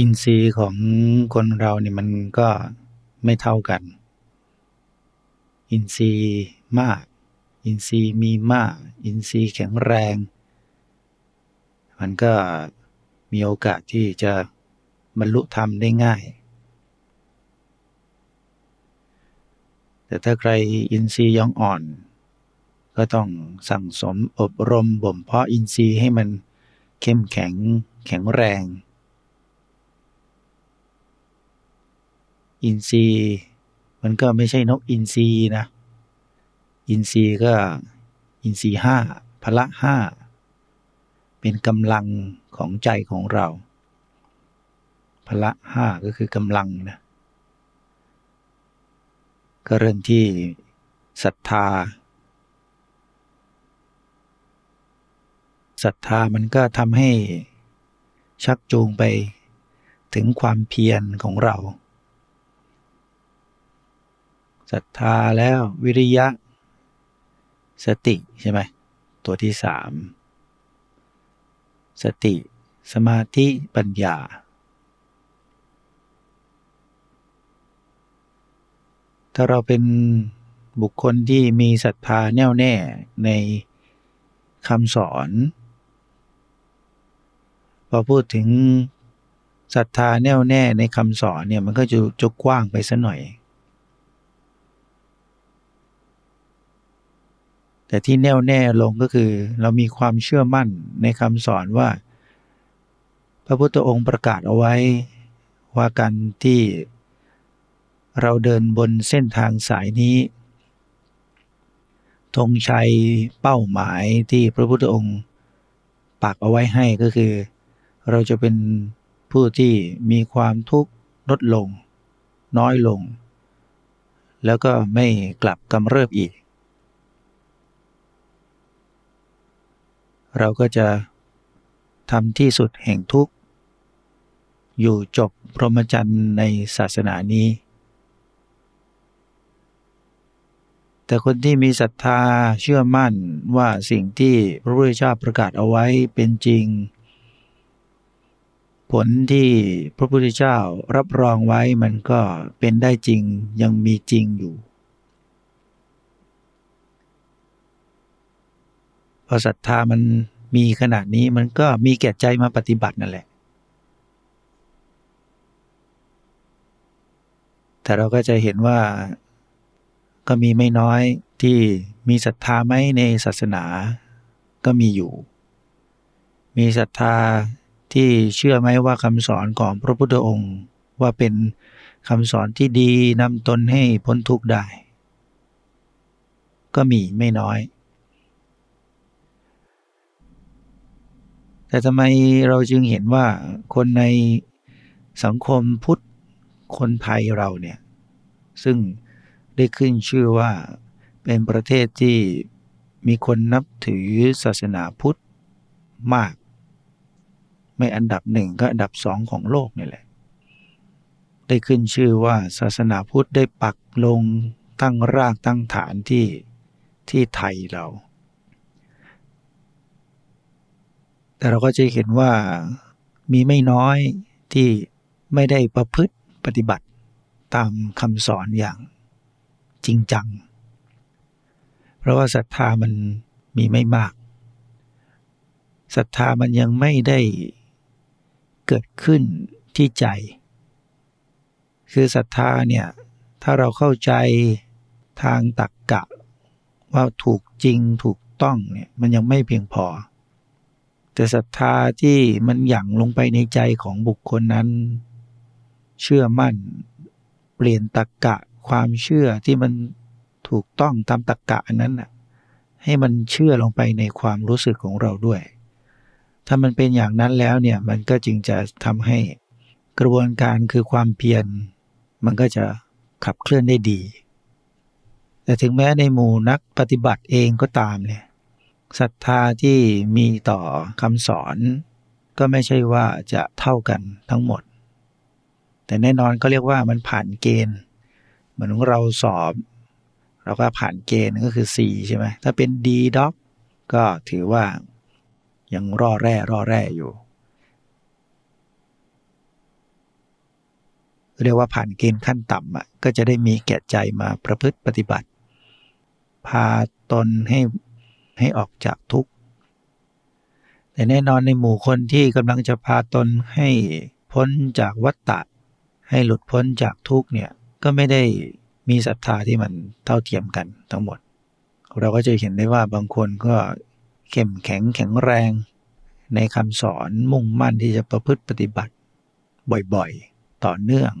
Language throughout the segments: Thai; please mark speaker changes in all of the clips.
Speaker 1: อินทรีย์ของคนเราเนี่ยมันก็ไม่เท่ากัน อินทรีย์มาก อินทรีย์มีมาก อินทรีย์แข็งแรง มันก็มีโอกาสที่จะบรรลุธรรมได้ง่าย แต่ถ้าใครอินทรีย์ยังอ่อน ก็ต้องสั่งสมอบรมบ่มเพาะอินทรีย์ให้มันเข้มแข็งแข็งแรง อินทรีย์มันก็ไม่ใช่นกอินทรีย์นะ อินทรีย์ก็อินทรีย์ห้าพละห้าเป็นกำลังของใจของเรา พละห้าก็คือกำลังนะก็เริ่มที่ศรัทธาศรัทธามันก็ทำให้ชักจูงไปถึงความเพียรของเรา ศรัทธาแล้ววิริยะ สติใช่ไหมตัวที่สามสติ สมาธิปัญญา ถ้าเราเป็นบุคคลที่มีศรัทธาแน่วแน่ในคำสอน พอพูดถึงศรัทธาแน่วแน่ในคำสอนเนี่ยมันก็จะจุกว้างไปสัหน่อย แต่ที่แน่วแน่ลงก็คือ เรามีความเชื่อมั่นในคำสอนว่า พระพุทธองค์ประกาศเอาไว้ ว่าการที่เราเดินบนเส้นทางสายนี้ธงชัยเป้าหมายที่พระพุทธองค์ปักเอาไว้ให้ก็คือ เราจะเป็นผู้ที่มีความทุกข์ลดลง น้อยลง แล้วก็ไม่กลับกำเริบอีก เราก็จะทำที่สุดแห่งทุกข์ อยู่จบพรหมจรรย์ในศาสนานี้ แต่คนที่มีศรัทธาเชื่อมั่นว่าสิ่งที่พระพุทธเจ้าประกาศเอาไว้เป็นจริง ผลที่พระพุทธเจ้ารับรองไว้มันก็เป็นได้จริงยังมีจริงอยู่ พอศรัทธามันมีขนาดนี้มันก็มีแก่ใจมาปฏิบัตินั่นแหละ แต่เราก็จะเห็นว่าก็มีไม่น้อยที่มีศรัทธาไหมในศาสนาก็มีอยู่ มีศรัทธาที่เชื่อไหมว่าคำสอนของพระพุทธองค์ว่าเป็นคำสอนที่ดีนำตนให้พ้นทุกข์ได้ ก็มีไม่น้อย แต่ทำไมเราจึงเห็นว่าคนในสังคมพุทธคนไทยเราเนี่ย ซึ่งได้ขึ้นชื่อว่าเป็นประเทศที่มีคนนับถือศาสนาพุทธมาก ไม่อันดับหนึ่งก็อันดับสองของโลกนี่แหละ ได้ขึ้นชื่อว่าศาสนาพุทธได้ปักลงตั้งรากตั้งฐานที่ที่ไทยเรา แต่เราก็จะเห็นว่ามีไม่น้อยที่ไม่ได้ประพฤติปฏิบัติตามคำสอนอย่างจริงจัง เพราะว่าศรัทธามันมีไม่มากศรัทธามันยังไม่ได้เกิดขึ้นที่ใจ คือศรัทธาเนี่ย ถ้าเราเข้าใจทางตักกะ ว่าถูกจริงถูกต้องเนี่ย มันยังไม่เพียงพอ แต่ศรัทธาที่มันหยั่งลงไปในใจของบุคคลนั้น เชื่อมั่น เปลี่ยนตักกะความเชื่อที่มันถูกต้องตามตักกะนั้นน่ะให้มันเชื่อลงไปในความรู้สึกของเราด้วย ถ้ามันเป็นอย่างนั้นแล้วเนี่ยมันก็จึงจะทำให้กระบวนการคือความเพียรมันก็จะขับเคลื่อนได้ดี แต่ถึงแม้ในหมู่นักปฏิบัติเองก็ตามเนี่ย ศรัทธาที่มีต่อคำสอน ก็ไม่ใช่ว่าจะเท่ากันทั้งหมด แต่แน่นอนก็เรียกว่ามันผ่านเกณฑ์ เหมือนเราสอบ เราก็ผ่านเกณฑ์ก็คือ4ใช่ไหมถ้าเป็น D ด็อกก็ถือว่ายังร่อแร่ร่อแร่อยู่ เรียกว่าผ่านเกณฑ์ขั้นต่ำอะก็จะได้มีแก่ใจมาประพฤติปฏิบัติ พาตนให้ ให้ออกจากทุกข์ แต่แน่นอนในหมู่คนที่กำลังจะพาตนให้พ้นจากวัฏฏะให้หลุดพ้นจากทุกข์เนี่ยก็ไม่ได้มีศรัทธาที่มันเท่าเทียมกันทั้งหมด เราก็จะเห็นได้ว่าบางคนก็เข้มแข็งแข็งแรง ในคำสอนมุ่งมั่นที่จะประพฤติปฏิบัติ บ่อยๆ ต่อเนื่อง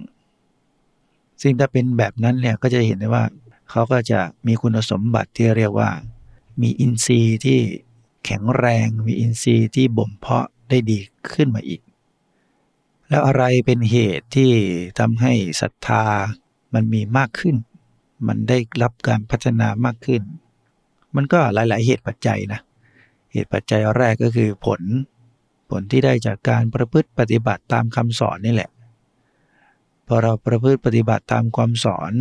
Speaker 1: ซึ่งถ้าเป็นแบบนั้นเนี่ยก็จะเห็นได้ว่าเขาก็จะมีคุณสมบัติที่เรียกว่า มีอินทรีย์ที่แข็งแรง มีอินทรีย์ที่บ่มเพาะได้ดีขึ้นมาอีก แล้วอะไรเป็นเหตุที่ทำให้ศรัทธามันมีมากขึ้น มันได้รับการพัฒนามากขึ้น มันก็หลาย ๆ เหตุปัจจัยนะ เหตุปัจจัยแรกก็คือผล ผลที่ได้จากการประพฤติปฏิบัติตามคำสอนนี่แหละ พอเราประพฤติปฏิบัติตามความสอน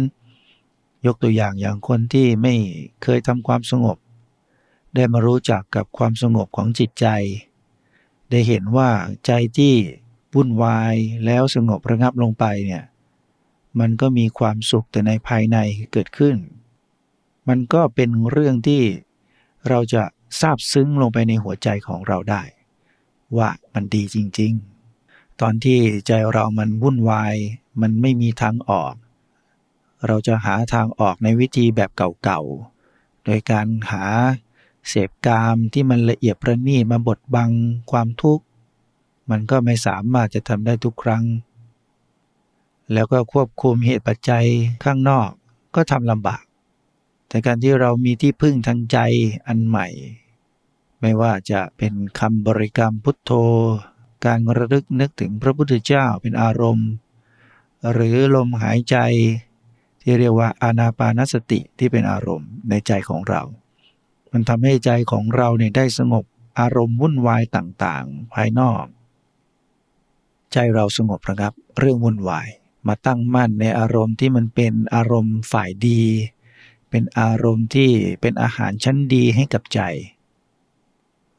Speaker 1: ยกตัวอย่างอย่างคนที่ไม่เคยทำความสงบ ได้มารู้จักกับความสงบของจิตใจ ได้เห็นว่าใจที่วุ่นวายแล้วสงบระงับลงไปเนี่ยมันก็มีความสุขแต่ในภายในเกิดขึ้น มันก็เป็นเรื่องที่เราจะซาบซึ้งลงไปในหัวใจของเราได้ ว่ามันดีจริง ๆ ตอนที่ใจเรามันวุ่นวาย มันไม่มีทางออก เราจะหาทางออกในวิธีแบบเก่าๆ โดยการหา เสพกามที่มันละเอียดประณีมาบดบังความทุกข์ มันก็ไม่สามารถจะทำได้ทุกครั้ง แล้วก็ควบคุมเหตุปัจจัยข้างนอกก็ทำลำบาก แต่การที่เรามีที่พึ่งทางใจอันใหม่ ไม่ว่าจะเป็นคำบริกรรมพุทโธ การระลึกนึกถึงพระพุทธเจ้าเป็นอารมณ์ หรือลมหายใจที่เรียกว่าอานาปานสติที่เป็นอารมณ์ในใจของเรา มันทำให้ใจของเราเนี่ยได้สงบอารมณ์วุ่นวายต่างๆ ภายนอก ใจเราสงบระงับเรื่องวุ่นวาย มาตั้งมั่นในอารมณ์ที่มันเป็นอารมณ์ฝ่ายดี เป็นอารมณ์ที่เป็นอาหารชั้นดีให้กับใจ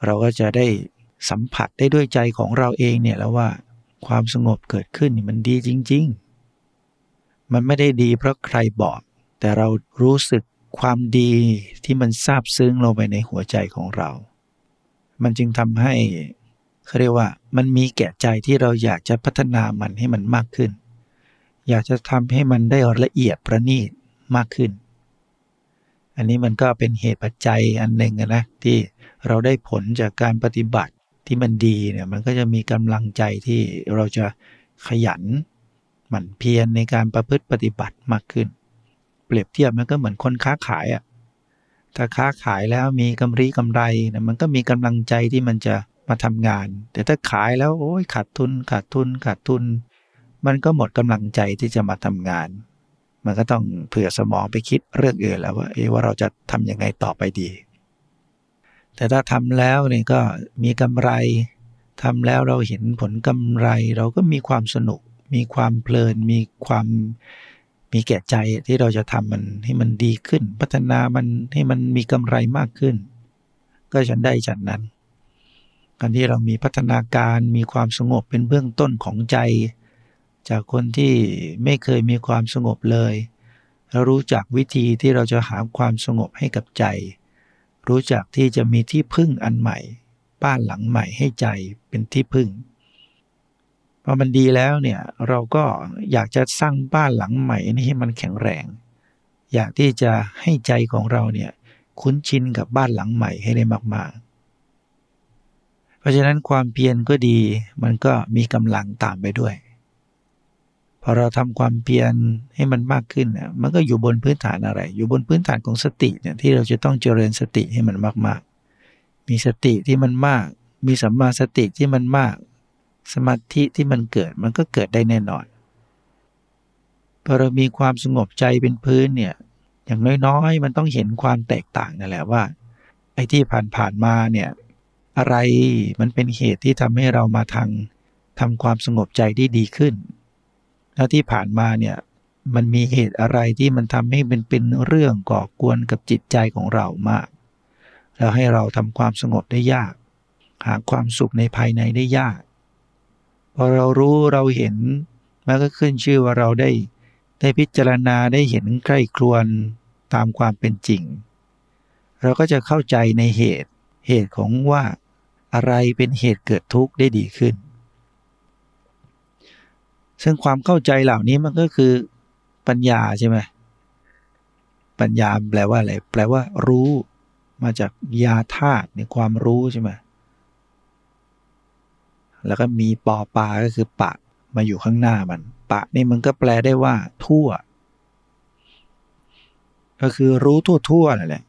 Speaker 1: เราก็จะได้สัมผัสได้ด้วยใจของเราเองเนี่ยแล้วว่าความสงบเกิดขึ้นมันดีจริง ๆ มันไม่ได้ดีเพราะใครบอก แต่เรารู้สึก ความดีที่มันซาบซึ้งลงไปในหัวใจของเรา มันจึงทำให้เขาเรียกว่ามันมีแก่ใจที่เราอยากจะพัฒนามันให้มันมากขึ้น อยากจะทำให้มันได้ละเอียดประณีตมากขึ้น อันนี้มันก็เป็นเหตุปัจจัยอันหนึ่งนะที่เราได้ผลจากการปฏิบัติที่มันดีเนี่ยมันก็จะมีกำลังใจที่เราจะขยันหมั่นเพียรในการประพฤติปฏิบัติมากขึ้น เปรียบเทียบมันก็เหมือนคนค้าขายอะ่ะถ้าค้าขายแล้วมีกำไรกำไรนะมันก็มีกำลังใจที่มันจะมาทำงาน แต่ถ้าขายแล้วโอ้ยขาดทุนขาดทุนขาดทุน มันก็หมดกำลังใจที่จะมาทำงาน มันก็ต้องเผื่อสมองไปคิดเรื่องอื่นแล้วว่าเอว่าเราจะทำยังไงต่อไปดี แต่ถ้าทำแล้วเนี่ยก็มีกำไรทำแล้วเราเห็นผลกำไรเราก็มีความสนุก มีความเพลิน มีความ มีแก่ใจที่เราจะทำมันให้มันดีขึ้น พัฒนามันให้มันมีกำไรมากขึ้น ก็ฉันได้ฉันนั้นการที่เรามีพัฒนาการมีความสงบเป็นเบื้องต้นของใจ จากคนที่ไม่เคยมีความสงบเลยเรารู้จักวิธีที่เราจะหาความสงบให้กับใจ รู้จักที่จะมีที่พึ่งอันใหม่ บ้านหลังใหม่ให้ใจเป็นที่พึ่ง พอมันดีแล้วเนี่ยเราก็อยากจะสร้างบ้านหลังใหม่นี้ให้มันแข็งแรง อยากที่จะให้ใจของเราเนี่ยคุ้นชินกับบ้านหลังใหม่ให้ได้มาก ๆ เพราะฉะนั้นความเพียรก็ดีมันก็มีกำลังตามไปด้วย พอเราทำความเพียรให้มันมากขึ้นเนี่ยมันก็อยู่บนพื้นฐานอะไร อยู่บนพื้นฐานของสติเนี่ยที่เราจะต้องเจริญสติให้มันมาก ๆ มีสติที่มันมาก มีสัมมาสติที่มันมาก สมาธิที่มันเกิดมันก็เกิดได้แน่นอนพอเรามีความสงบใจเป็นพื้นเนี่ยอย่างน้อยๆ มันต้องเห็นความแตกต่างนั่นแหละว่า ไอ้ที่ผ่านๆมาเนี่ยอะไรมันเป็นเหตุที่ทำให้เรามาทางทำความสงบใจได้ดีขึ้น แล้วที่ผ่านมาเนี่ยมันมีเหตุอะไรที่มันทำให้เป็นเป็นเรื่องก่อกวนกับจิตใจของเรามาก แล้วให้เราทำความสงบได้ยาก หาความสุขในภายในได้ยาก พอเรารู้เราเห็นมันก็ขึ้นชื่อว่าเราได้ ได้พิจารณาได้เห็นใกล้ครวนตามความเป็นจริง เราก็จะเข้าใจในเหตุเหตุของว่าอะไรเป็นเหตุเกิดทุกข์ได้ดีขึ้น ซึ่งความเข้าใจเหล่านี้มันก็คือปัญญาใช่ไหมปัญญาแปลว่าอะไรแปลว่ารู้มาจากยาธาตุในความรู้ใช่ไหม แล้วก็มีปอปาก็คือปะมาอยู่ข้างหน้ามัน ปะนี่มันก็แปลได้ว่า ทั่ว ก็คือรู้ทั่วทั่วนั่นแหละ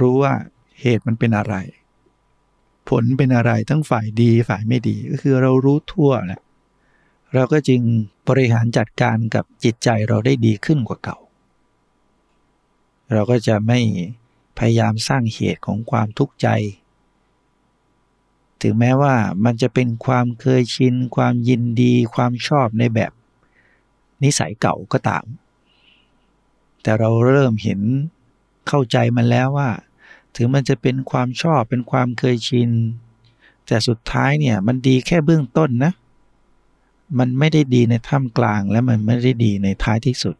Speaker 1: รู้ว่าเหตุมันเป็นอะไร ผลเป็นอะไรทั้งฝ่ายดีฝ่ายไม่ดี ก็คือเรารู้ทั่วแหละเราก็จึงบริหารจัดการกับจิตใจเราได้ดีขึ้นกว่าเก่า เราก็จะไม่พยายามสร้างเหตุของความทุกข์ใจ ถึงแม้ว่ามันจะเป็นความเคยชิน ความยินดี ความชอบในแบบนิสัยเก่าก็ตาม แต่เราเริ่มเห็นเข้าใจมันแล้วว่า ถึงมันจะเป็นความชอบเป็นความเคยชิน แต่สุดท้ายเนี่ยมันดีแค่เบื้องต้นนะ มันไม่ได้ดีในท่ามกลางและมันไม่ได้ดีในท้ายที่สุด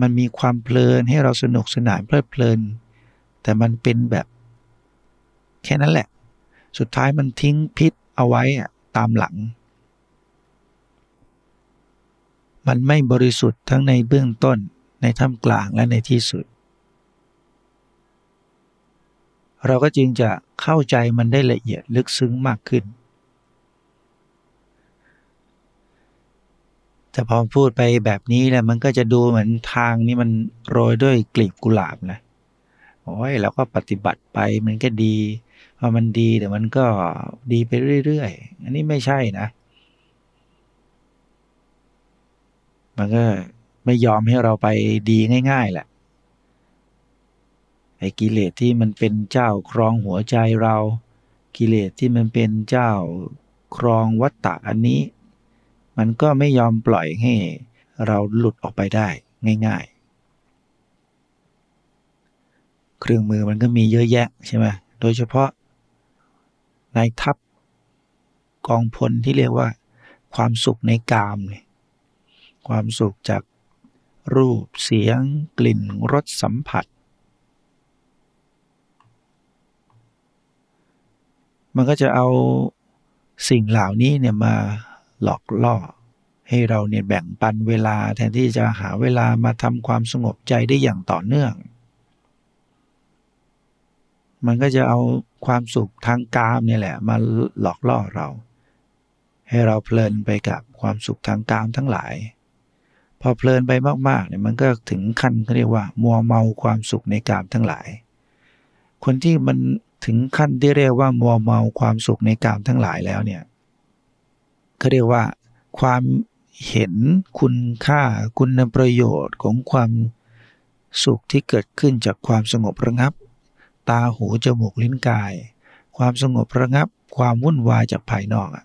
Speaker 1: มันมีความเพลินให้เราสนุกสนานเพลิดเพลิน แต่มันเป็นแบบแค่นั้นแหละ สุดท้ายมันทิ้งพิษเอาไว้ตามหลัง มันไม่บริสุทธิ์ทั้งในเบื้องต้นในท่ามกลางและในที่สุด เราก็จึงจะเข้าใจมันได้ละเอียดลึกซึ้งมากขึ้น แต่พอพูดไปแบบนี้แหล้วมันก็จะดูเหมือนทางนี้มันโรยด้วยกลีบกุหลาบนะโอ้ยเราก็ปฏิบัติไปมันก็ดี พอมันดีแต่มันก็ดีไปเรื่อยๆ อันนี้ไม่ใช่นะ มันก็ไม่ยอมให้เราไปดีง่าย ๆ แหละไอ้กิเลสที่มันเป็นเจ้าครองหัวใจเรา กิเลสที่มันเป็นเจ้าครองวัตตะอันนี้ มันก็ไม่ยอมปล่อยให้เราหลุดออกไปได้ง่าย ๆ เครื่องมือมันก็มีเยอะแยะใช่ไหมโดยเฉพาะ ในทัพกองพลที่เรียกว่า ความสุขในกามเนี่ยความสุขจากรูปเสียง กลิ่นรสสัมผัส มันก็จะเอาสิ่งเหล่านี้เนี่ยมาหลอกล่อ ให้เราเนี่ยแบ่งปันเวลาแทนที่จะหาเวลามาทำความสงบใจได้อย่างต่อเนื่อง มันก็จะเอาความสุขทางกามนี่แหละ มาหลอกล่อเรา ให้เราเพลินไปกับความสุขทางกามทั้งหลาย พอเพลินไปมากๆเนี่ยมันก็ถึงขั้นเขาเรียกว่า มัวเมาความสุขในกามทั้งหลาย คนที่มันถึงขั้นที่เรียกว่ามัวเมาความสุขในกามทั้งหลายแล้วเนี่ยเขาเรียกว่าความเห็นคุณค่าคุณประโยชน์ของความสุขที่เกิดขึ้นจากความสงบระงับ ตาหูจมูกลิ้นกาย ความสงบระงับความวุ่นวายจากภายนอกอะ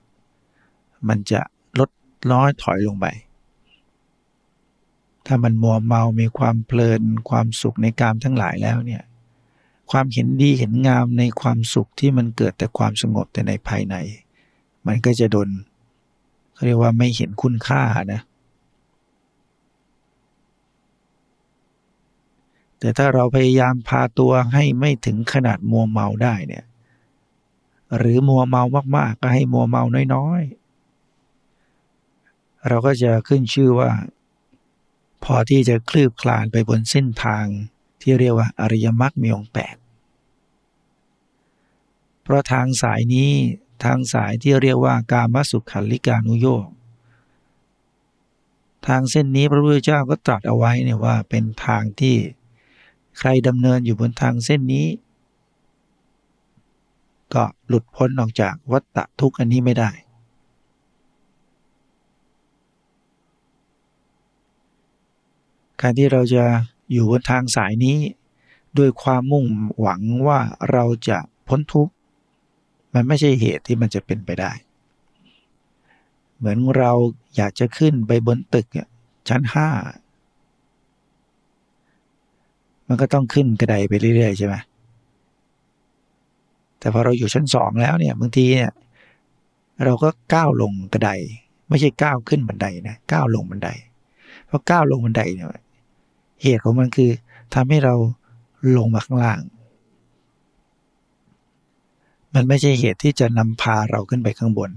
Speaker 1: มันจะลดน้อยถอยลงไป ถ้ามันมัวเมามีความเพลินความสุขในกามทั้งหลายแล้วเนี่ยความเห็นดีเห็นงามในความสุขที่มันเกิดแต่ความสงบแต่ในภายใน มันก็จะโดนเขาเรียกว่าไม่เห็นคุณค่านะ แต่ถ้าเราพยายามพาตัวให้ไม่ถึงขนาดมัวเมาได้เนี่ย หรือมัวเมามากๆ ก็ให้มัวเมาน้อยๆ เราก็จะขึ้นชื่อว่า พอที่จะคลืบคลานไปบนเส้นทางที่เรียกว่าอริยมรรคมีองค์แปดเพราะทางสายนี้ทางสายที่เรียกว่ากามสุขันลิกานุโยกทางเส้นนี้พระพุทธเจ้าก็ตรัสเอาไว้เนี่ยว่าเป็นทางที่ ใครดำเนินอยู่บนทางเส้นนี้ ก็หลุดพ้นออกจากวัฏฏะทุกข์อันนี้ไม่ได้ การที่เราจะอยู่บนทางสายนี้ ด้วยความมุ่งหวังว่าเราจะพ้นทุกข์ มันไม่ใช่เหตุที่มันจะเป็นไปได้ เหมือนเราอยากจะขึ้นไปบนตึกชั้นห้า มันก็ต้องขึ้นกระไดไปเรื่อยๆใช่ไหมแต่พอเราอยู่ชั้นสองแล้วเนี่ยบางทีเนี่ยเราก็ก้าวลงกระไดไม่ใช่ก้าวขึ้นบันไดนะก้าวลงบันได เพราะก้าวลงบันไดเนี่ยเหตุของมันคือทำให้เราลงมาข้างล่าง มันไม่ใช่เหตุที่จะนำพาเราขึ้นไปข้างบน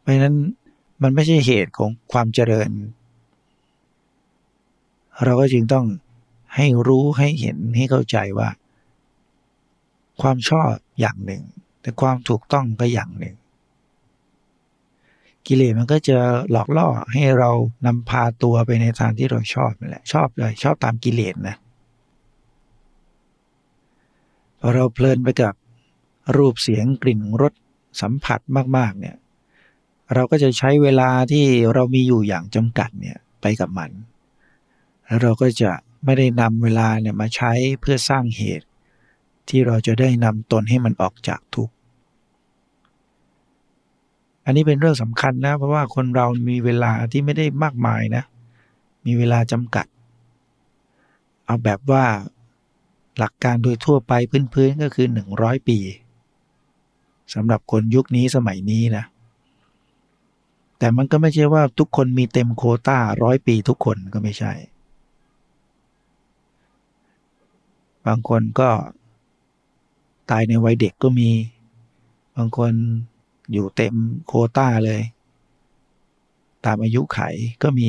Speaker 1: เพราะฉะนั้นมันไม่ใช่เหตุของความเจริญ เราก็จึงต้องให้รู้ให้เห็นให้เข้าใจว่า ความชอบอย่างหนึ่ง แต่ความถูกต้องก็อย่างหนึ่ง กิเลสมันก็จะหลอกล่อให้เรานำพาตัวไปในทางที่เราชอบนั่นแหละ ชอบเลยชอบตามกิเลสนะพอเราเพลินไปกับรูปเสียงกลิ่นรสสัมผัสมาก ๆ เนี่ย เราก็จะใช้เวลาที่เรามีอยู่อย่างจำกัดเนี่ยไปกับมัน แล้วเราก็จะไม่ได้นำเวลาเนี่ยมาใช้เพื่อสร้างเหตุ ที่เราจะได้นำตนให้มันออกจากทุกข์ อันนี้เป็นเรื่องสำคัญนะ เพราะว่าคนเรามีเวลาที่ไม่ได้มากมายนะ มีเวลาจำกัด เอาแบบว่าหลักการโดยทั่วไปพื้นๆก็คือ 100 ปีสำหรับคนยุคนี้สมัยนี้นะ แต่มันก็ไม่ใช่ว่าทุกคนมีเต็มโคต้าร้อยปีทุกคนก็ไม่ใช่ บางคนก็ตายในวัยเด็กก็มี บางคนอยู่เต็มโคต้าเลย ตามอายุไขก็มี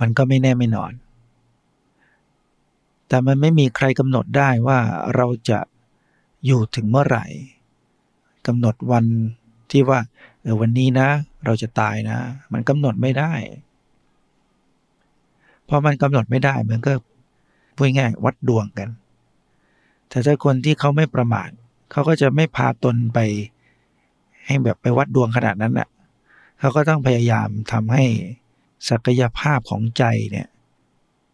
Speaker 1: มันก็ไม่แน่ไม่นอน แต่มันไม่มีใครกำหนดได้ว่าเราจะอยู่ถึงเมื่อไหร่กำหนดวันที่ว่าเออวันนี้นะ เราจะตายนะ มันกำหนดไม่ได้ พอมันกำหนดไม่ได้มันก็พูดง่ายวัดดวงกัน แต่ถ้าคนที่เขาไม่ประมาทเขาก็จะไม่พาตนไป ให้แบบไปวัดดวงขนาดนั้นแหละเขาก็ต้องพยายามทำให้ศักยภาพของใจเนี่ย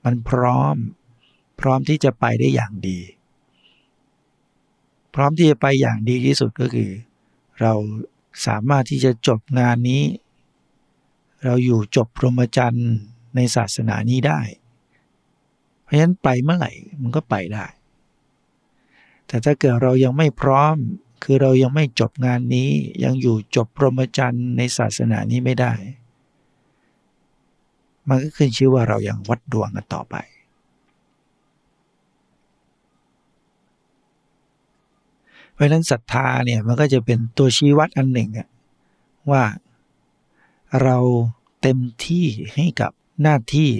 Speaker 1: มันพร้อมพร้อมที่จะไปได้อย่างดี พร้อมที่จะไปอย่างดีที่สุดก็คือ เราสามารถที่จะจบงานนี้ เราอยู่จบพรหมจรรย์ ในศาสนานี้ได้ เพราะฉะนั้นไปเมื่อไหร่มันก็ไปได้ แต่ถ้าเกิดเรายังไม่พร้อม คือเรายังไม่จบงานนี้ ยังอยู่จบพรหมจรรย์ในศาสนานี้ไม่ได้ มันก็ขึ้นชื่อว่าเรายังวัดดวงกันต่อไปเพราะฉะนั้นศรัทธาเนี่ยมันก็จะเป็นตัวชี้วัดอันหนึ่งว่าเราเต็มที่ให้กับ หน้าที่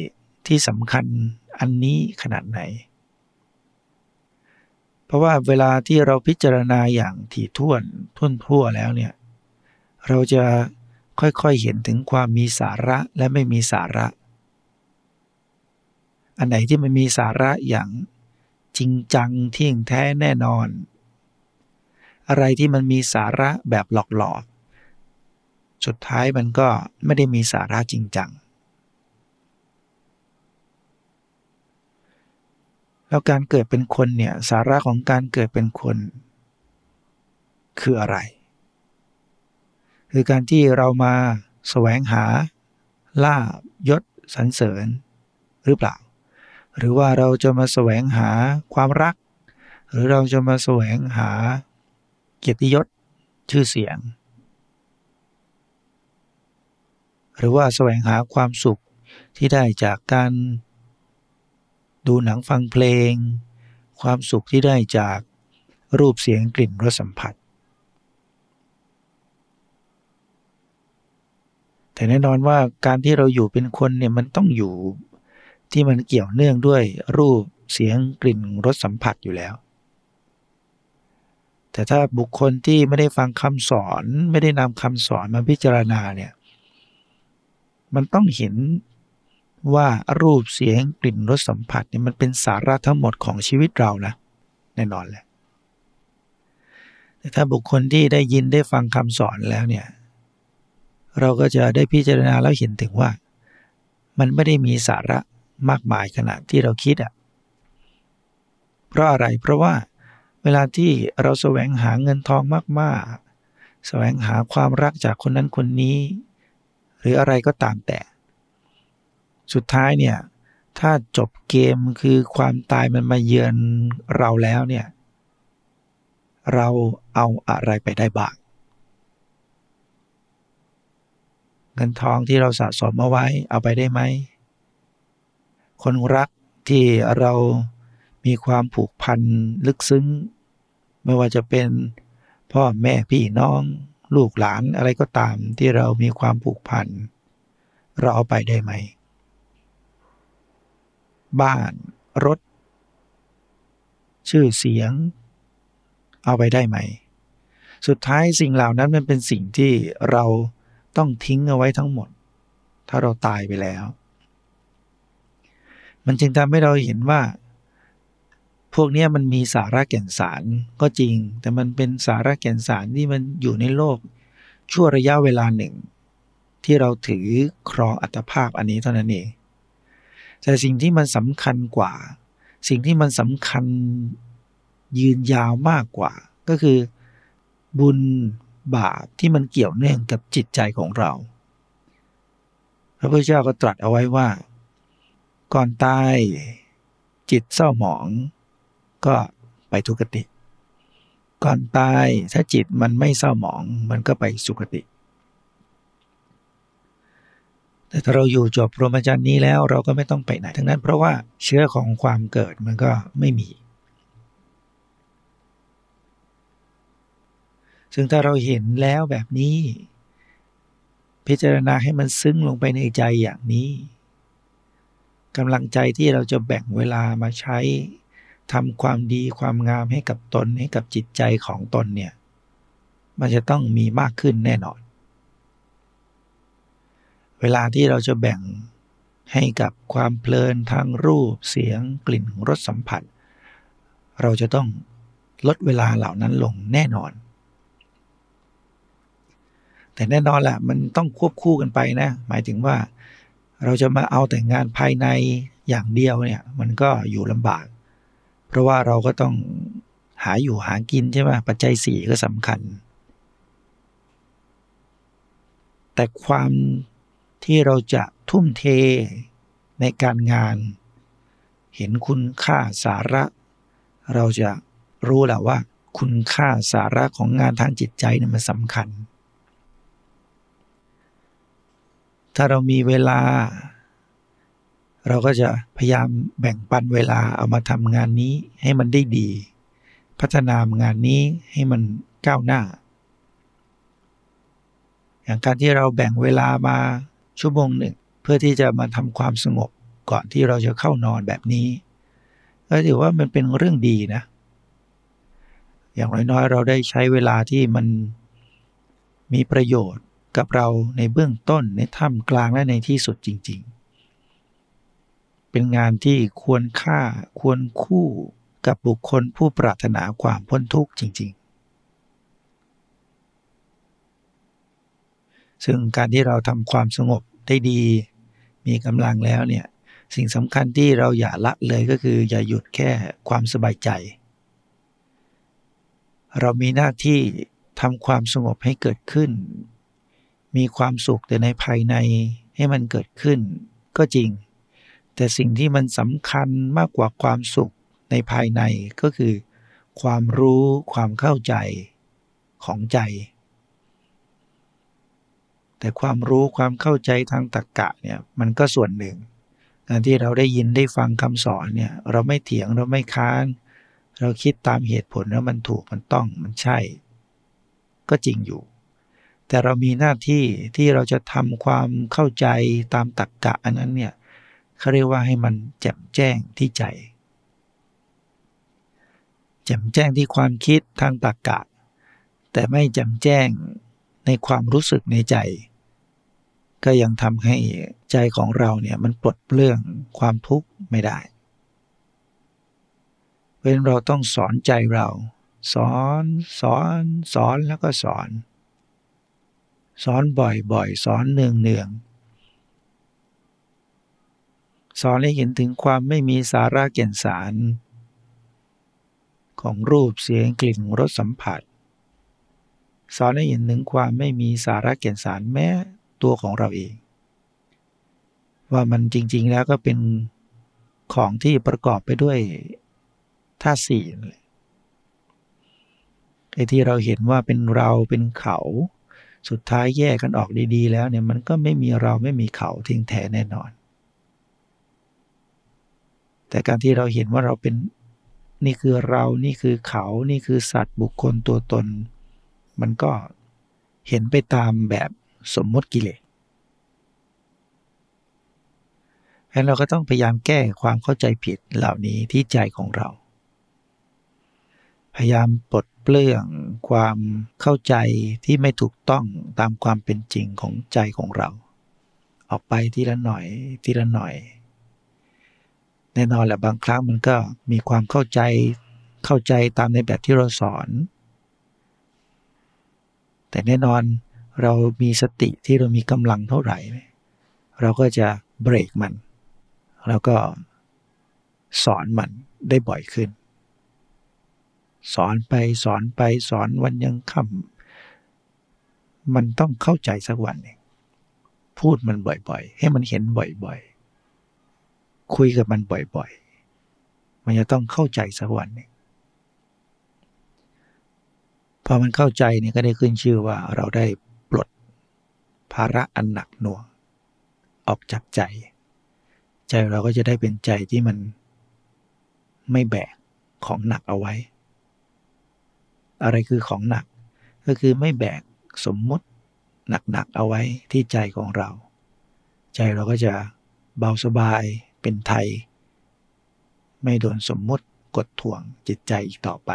Speaker 1: ที่สำคัญอันนี้ขนาดไหน เพราะว่าเวลาที่เราพิจารณาอย่างถี่ถ้วนทุ่นทั่วแล้วเนี่ยเราจะค่อยๆเห็นถึงความมีสาระและไม่มีสาระ อันไหนที่มันมีสาระอย่างจริงจังเที่ยงแท้แน่นอน อะไรที่มันมีสาระแบบหลอกๆ สุดท้ายมันก็ไม่ได้มีสาระจริงจัง แล้วการเกิดเป็นคนเนี่ยสาระของการเกิดเป็นคน คืออะไร คือการที่เรามาแสวงหาลาบยศสรรเสริญหรือเปล่า หรือว่าเราจะมาแสวงหาความรัก หรือเราจะมาแสวงหาเกียรติยศชื่อเสียง หรือว่าแสวงหาความสุขที่ได้จากการ ดูหนังฟังเพลง ความสุขที่ได้จากรูปเสียงกลิ่นรสสัมผัส แต่แน่นอนว่าการที่เราอยู่เป็นคนเนี่ยมันต้องอยู่ที่มันเกี่ยวเนื่องด้วยรูปเสียงกลิ่นรสสัมผัสอยู่แล้ว แต่ถ้าบุคคลที่ไม่ได้ฟังคำสอนไม่ได้นำคำสอนมาพิจารณาเนี่ยมันต้องเห็น ว่ารูปเสียงกลิ่นรสสัมผัสเนี่ยมันเป็นสาระทั้งหมดของชีวิตเรานะแน่นอนแหละแต่ถ้าบุคคลที่ได้ยินได้ฟังคำสอนแล้วเนี่ยเราก็จะได้พิจารณาแล้วเห็นถึงว่า มันไม่ได้มีสาระมากมายขนาดที่เราคิดอะ่ะเพราะอะไรเพราะว่าเวลาที่เราแสวงหาเงินทองมาก ๆ แสวงหาความรักจากคนนั้นคนนี้ หรืออะไรก็ตามแต่ สุดท้ายเนี่ย ถ้าจบเกมคือความตายมันมาเยือนเราแล้วเนี่ย เราเอาอะไรไปได้บ้างเงินทองที่เราสะสมเอาไว้เอาไปได้ไหม คนรักที่เรามีความผูกพันลึกซึ้ง ไม่ว่าจะเป็นพ่อแม่พี่น้อง ลูกหลานอะไรก็ตามที่เรามีความผูกพัน เราเอาไปได้ไหม บ้าน รถ ชื่อเสียง เอาไปได้ไหม สุดท้ายสิ่งเหล่านั้นมันเป็นสิ่งที่เราต้องทิ้งเอาไว้ทั้งหมด ถ้าเราตายไปแล้ว มันจึงทำให้เราเห็นว่า พวกนี้มันมีสาระแก่นสารก็จริง แต่มันเป็นสาระแก่นสารที่มันอยู่ในโลก ชั่วระยะเวลาหนึ่ง ที่เราถือครองอัตภาพอันนี้เท่านั้นเอง แต่สิ่งที่มันสำคัญกว่า สิ่งที่มันสำคัญยืนยาวมากกว่า ก็คือบุญบาปที่มันเกี่ยวเนื่องกับจิตใจของเรา พระพุทธเจ้าก็ตรัสเอาไว้ว่า ก่อนตายจิตเศร้าหมองก็ไปทุกติ ก่อนตายถ้าจิตมันไม่เศร้าหมองมันก็ไปสุคติ แต่ถ้าเราอยู่จบพรหมจรรย์นี้แล้วเราก็ไม่ต้องไปไหน ทั้งนั้นเพราะว่าเชื้อของความเกิดมันก็ไม่มี ซึ่งถ้าเราเห็นแล้วแบบนี้ พิจารณาให้มันซึ้งลงไปในใจอย่างนี้กำลังใจที่เราจะแบ่งเวลามาใช้ทำความดีความงามให้กับตนให้กับจิตใจของตนเนี่ย มันจะต้องมีมากขึ้นแน่นอน เวลาที่เราจะแบ่งให้กับความเพลินทางรูปเสียงกลิ่นรสสัมผัส เราจะต้องลดเวลาเหล่านั้นลงแน่นอน แต่แน่นอนแหละมันต้องควบคู่กันไปนะ หมายถึงว่าเราจะมาเอาแต่งานภายในอย่างเดียวเนี่ยมันก็อยู่ลำบาก เพราะว่าเราก็ต้องหาอยู่หากินใช่ไหมปัจจัยสี่ก็สำคัญ แต่ความ ที่เราจะทุ่มเทในการงาน เห็นคุณค่าสาระ เราจะรู้แหละว่า คุณค่าสาระของงานทางจิตใจเนี่ยมันสำคัญ ถ้าเรามีเวลา เราก็จะพยายามแบ่งปันเวลาเอามาทำงานนี้ให้มันได้ดี พัฒนางานนี้ให้มันก้าวหน้าอย่างการที่เราแบ่งเวลามา ชั่วโมงหนึ่ง เพื่อที่จะมาทำความสงบก่อนที่เราจะเข้านอนแบบนี้ก็ถือว่ามันเป็นเรื่องดีนะ อย่างน้อยๆเราได้ใช้เวลาที่มันมีประโยชน์กับเราในเบื้องต้นในท่ามกลางและในที่สุดจริง ๆ เป็นงานที่ควรค่าควรคู่กับบุคคลผู้ปรารถนาความพ้นทุกข์จริง ๆ ซึ่งการที่เราทำความสงบได้ดี มีกำลังแล้วเนี่ยสิ่งสำคัญที่เราอย่าละเลยก็คือ อย่าหยุดแค่ความสบายใจ เรามีหน้าที่ทำความสงบให้เกิดขึ้น มีความสุขแต่ในภายในให้มันเกิดขึ้น ก็จริง แต่สิ่งที่มันสำคัญมากกว่าความสุขในภายในก็คือ ความรู้ความเข้าใจของใจ แต่ความรู้ความเข้าใจทางตรรกกะเนี่ยมันก็ส่วนหนึ่ง การที่เราได้ยินได้ฟังคำสอนเนี่ยเราไม่เถียงเราไม่ค้าน เราคิดตามเหตุผลแล้วมันถูกมันต้องมันใช่ ก็จริงอยู่ แต่เรามีหน้าที่ที่เราจะทำความเข้าใจตามตรรกกะอันนั้นเนี่ยเขาเรียกว่าให้มันแจ่มแจ้งที่ใจแจ่มแจ้งที่ความคิดทางตรรกกะ แต่ไม่แจ่มแจ้งในความรู้สึกในใจ ก็ยังทำให้ใจของเราเนี่ยมันปลดเปลื้องความทุกข์ไม่ได้เพราะเราต้องสอนใจเรา สอนสอนสอนแล้วก็สอน สอนบ่อยๆ สอนเนืองๆสอนให้เห็นถึงความไม่มีสาระเก่นสาร ของรูปเสียงกลิ่นรสสัมผัส สอนให้เห็นถึงความไม่มีสาระเก่นสารแม้ ตัวของเราเอง ว่ามันจริง ๆ แล้วก็เป็นของที่ประกอบไปด้วยท่าสี่ไอ้ที่เราเห็นว่าเป็นเราเป็นเขาสุดท้ายแยกกันออกดีๆ แล้วเนี่ยมันก็ไม่มีเราไม่มีเขาทิ้งแท้แน่นอน แต่การที่เราเห็นว่าเราเป็นนี่คือเรานี่คือเขานี่คือสัตว์บุคคลตัวตน มันก็เห็นไปตามแบบ สมมติกิเลสฉะนั้นเราก็ต้องพยายามแก้ความเข้าใจผิดเหล่านี้ที่ใจของเรา พยายามปลดเปลื้องความเข้าใจที่ไม่ถูกต้องตามความเป็นจริงของใจของเรา ออกไปทีละหน่อยทีละหน่อย แน่นอนแหละบางครั้งมันก็มีความเข้าใจเข้าใจตามในแบบที่เราสอน แต่แน่นอน เรามีสติที่เรามีกำลังเท่าไหร่ เราก็จะเบรกมัน แล้วก็สอนมันได้บ่อยขึ้น สอนไปสอนไปสอนวันยังค่ำมันต้องเข้าใจสักวันหนึ่งพูดมันบ่อยๆ ให้มันเห็นบ่อยๆ คุยกับมันบ่อยๆ มันจะต้องเข้าใจสักวันหนึ่งพอมันเข้าใจเนี่ยก็ได้ขึ้นชื่อว่าเราได้ปลด ภาระอันหนักหน่วง ออกจากใจ ใจเราก็จะได้เป็นใจที่มันไม่แบกของหนักเอาไว้ อะไรคือของหนัก ก็คือไม่แบกสมมุติหนักๆเอาไว้ที่ใจของเรา ใจเราก็จะเบาสบายเป็นไทย ไม่โดนสมมุติกดถ่วงจิตใจอีกต่อไป